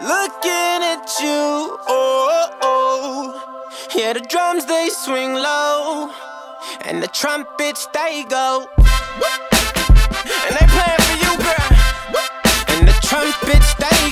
looking at you. Oh, oh. yeah, the drums they swing low, and the trumpets they go. And they playing for you, girl. And the trumpets they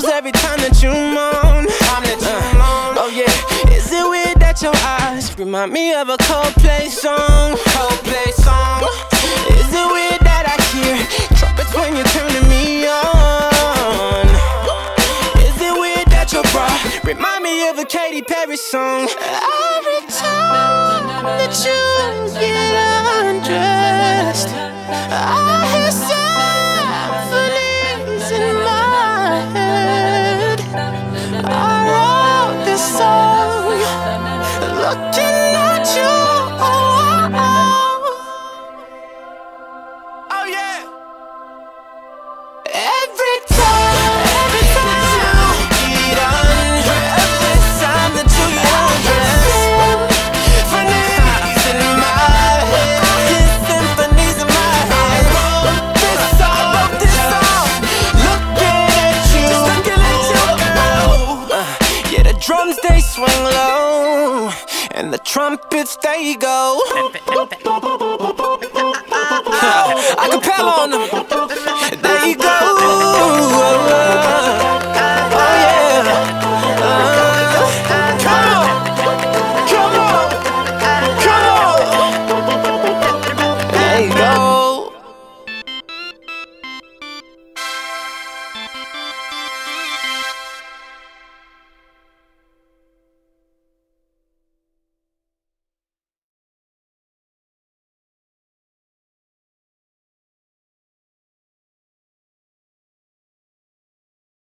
angels every time that you moan? Time that you uh, moan. Oh yeah, is it weird that your eyes remind me of a Coldplay song? Coldplay song. Is it weird that I hear trumpets when you're turning me on? Is it weird that your bra remind me of a Katy Perry song? Every time that you get undressed, I hear trumpets they go.